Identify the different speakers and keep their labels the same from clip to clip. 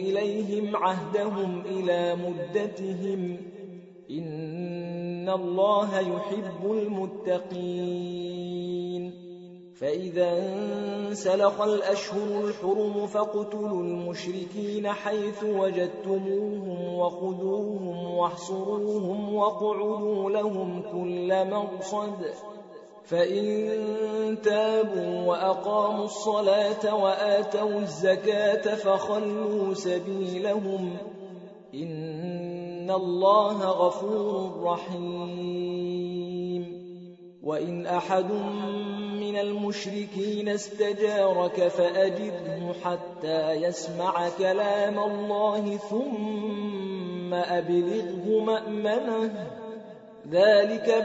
Speaker 1: إليهم عهدهم إلى مدتهم إن الله يحب المتقين. فإذا انسلخ الأشهر الحرم فاقتلوا المشركين حيث وجدتموهم وخذوهم واحصروهم واقعدوا لهم كل مرصد فإن تابوا وأقاموا الصلاة وآتوا الزكاة فخلوا سبيلهم إن الله غفور رحيم وإن أحد من المشركين استجارك فأجره حتى يسمع كلام الله ثم أبلغه مأمنه ذلك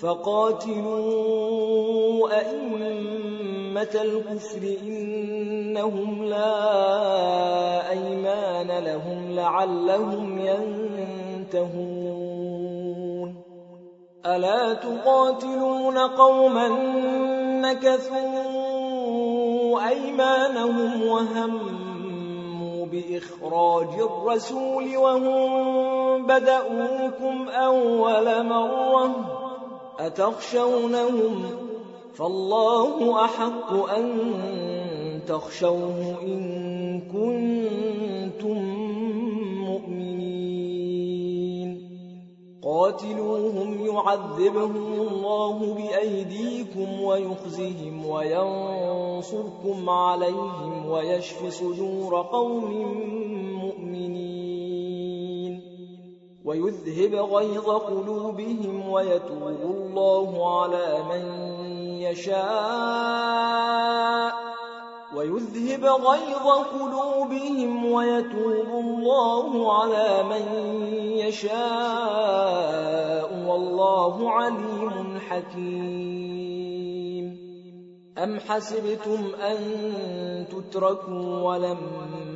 Speaker 1: فقاتلوا أئمة الكفر إنهم لا أيمان لهم لعلهم ينتهون. ألا تقاتلون قوما نكثوا أيمانهم وهموا بإخراج الرسول وهم بدأوكم أول مرة؟ أتخشونهم فالله أحق أن تخشوه إن كنتم مؤمنين. قاتلوهم يعذبهم الله بأيديكم ويخزهم وينصركم عليهم ويشف صدور قوم ويذهب غيظ قلوبهم ويتوب الله على من يشاء. ويذهب غيظ قلوبهم ويتوب الله على من يشاء. والله عليم حكيم. أم حسبتم أن تتركوا ولما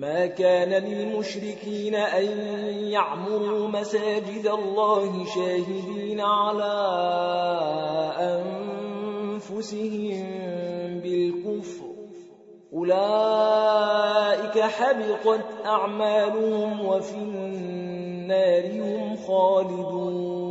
Speaker 1: ما كان للمشركين أن يعمروا مساجد الله شاهدين على أنفسهم بالكفر. أولئك حبطت أعمالهم وفي النار هم خالدون.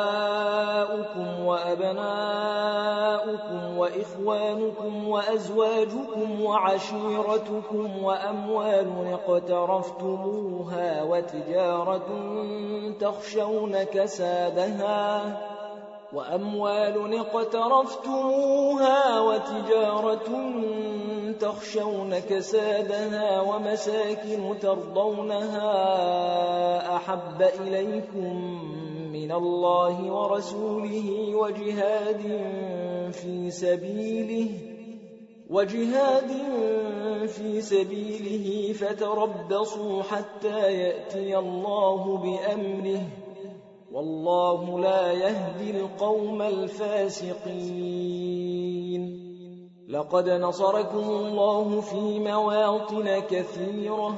Speaker 1: وأبناؤكم وإخوانكم وأزواجكم وعشيرتكم وأموال اقترفتموها وتجارة تخشون كسادها وأموال اقترفتموها وتجارة تخشون كسادها ومساكن ترضونها أحب إليكم من الله ورسوله وجهاد في سبيله وجهاد في سبيله فتربصوا حتى يأتي الله بأمره. والله لا يهدي القوم الفاسقين. لقد نصركم الله في مواطن كثيرة.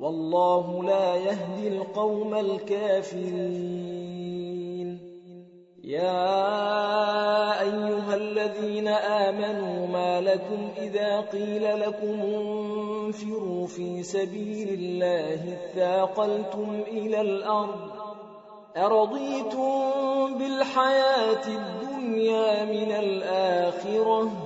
Speaker 1: والله لا يهدي القوم الكافرين. يا أيها الذين آمنوا ما لكم إذا قيل لكم انفروا في سبيل الله اثاقلتم إلى الأرض أرضيتم بالحياة الدنيا من الآخرة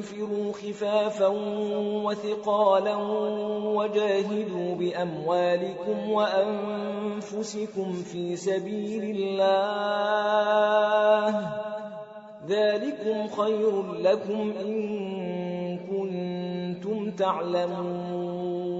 Speaker 1: انفروا خفافا وثقالا وجاهدوا بأموالكم وأنفسكم في سبيل الله ذلكم خير لكم إن كنتم تعلمون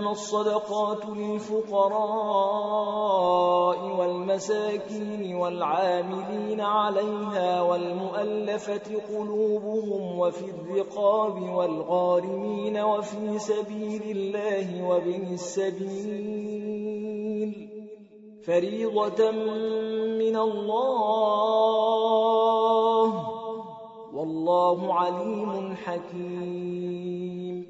Speaker 1: إنما الصدقات للفقراء والمساكين والعاملين عليها والمؤلفة قلوبهم وفي الرقاب والغارمين وفي سبيل الله وابن السبيل. فريضة من الله. والله عليم حكيم.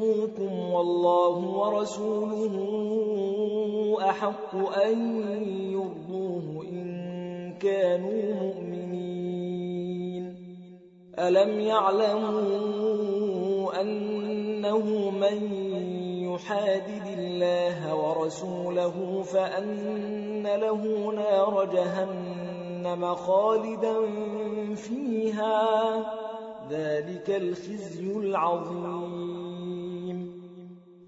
Speaker 1: والله ورسوله أحق أن يرضوه إن كانوا مؤمنين. ألم يعلموا أنه من يحادد الله ورسوله فأن له نار جهنم خالدا فيها ذلك الخزي العظيم.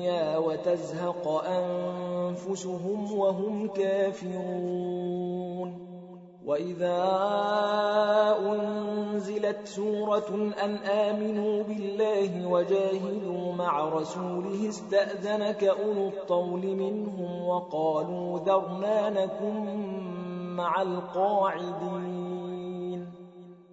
Speaker 1: الدُّنْيَا وَتَزْهَقَ أَنفُسُهُمْ وَهُمْ كَافِرُونَ. وَإِذَا أُنزِلَتْ سُورَةٌ أَنْ آمِنُوا بِاللَّهِ وَجَاهِدُوا مَعَ رَسُولِهِ اسْتَأْذَنَكَ أُولُو الطَّوْلِ مِنْهُمْ وَقَالُوا ذَرْنَا نَكُن مَّعَ الْقَاعِدِينَ.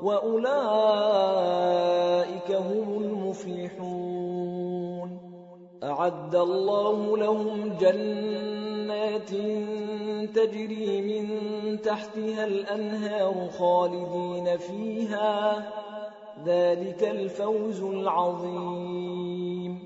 Speaker 1: وَأُولَٰئِكَ هُمُ الْمُفْلِحُونَ. أَعَدَّ اللَّهُ لَهُمْ جَنَّاتٍ تَجْرِي مِن تَحْتِهَا الْأَنْهَارُ خَالِدِينَ فِيهَا ۚ. ذَٰلِكَ الْفَوْزُ الْعَظِيمُ.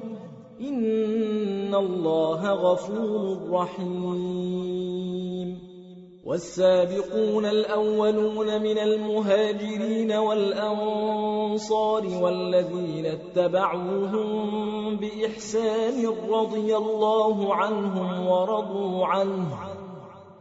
Speaker 1: إن الله غفور رحيم والسابقون الأولون من المهاجرين والأنصار والذين اتبعوهم بإحسان رضي الله عنهم ورضوا عنه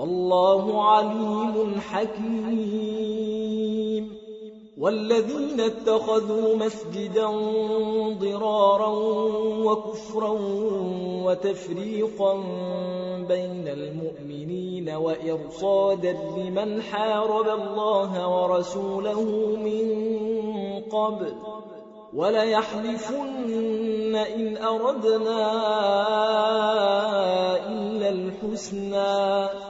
Speaker 1: والله عليم حكيم. والذين اتخذوا مسجدا ضرارا وكفرا وتفريقا بين المؤمنين وإرصادا لمن حارب الله ورسوله من قبل. وليحلفن إن أردنا إلا الحسنى.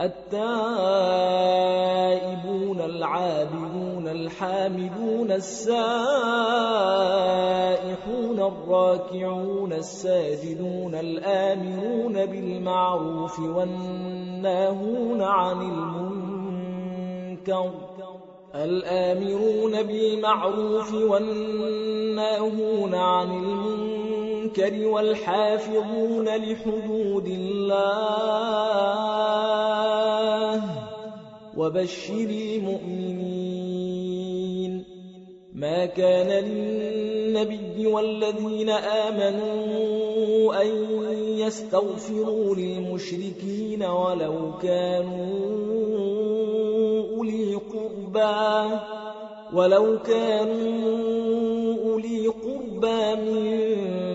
Speaker 1: التائبون العابدون الحامدون السائحون الراكعون الساجدون الآمرون بالمعروف والناهون عن المنكر الآمرون بالمعروف والناهون عن المنكر. والحافظون لحدود الله وبشر المؤمنين. ما كان للنبي والذين آمنوا أن يستغفروا للمشركين ولو كانوا أولي قربى ولو كانوا أولي قربى من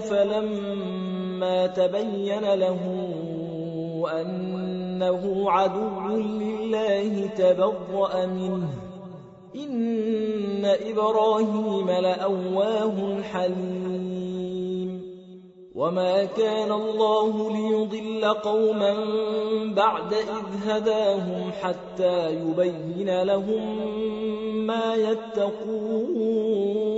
Speaker 1: فلما تبين له أنه عدو لله تبرأ منه إن إبراهيم لأواه حليم وما كان الله ليضل قوما بعد إذ هداهم حتى يبين لهم ما يتقون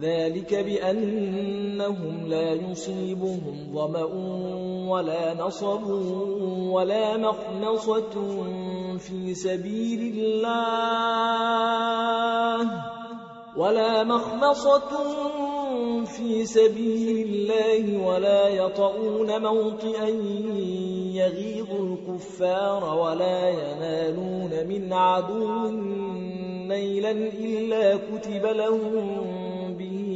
Speaker 1: ذلك بأنهم لا يصيبهم ظمأ ولا نصب ولا مخنصة في سبيل الله ولا مخنصة في سبيل الله ولا يطؤون موطئا يغيظ الكفار ولا ينالون من عدو نيلا إلا كتب لهم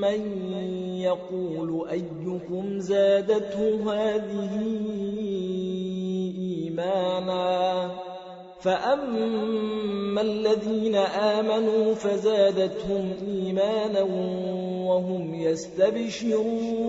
Speaker 1: من يقول أيكم زادته هذه إيمانا فأما الذين آمنوا فزادتهم إيمانا وهم يستبشرون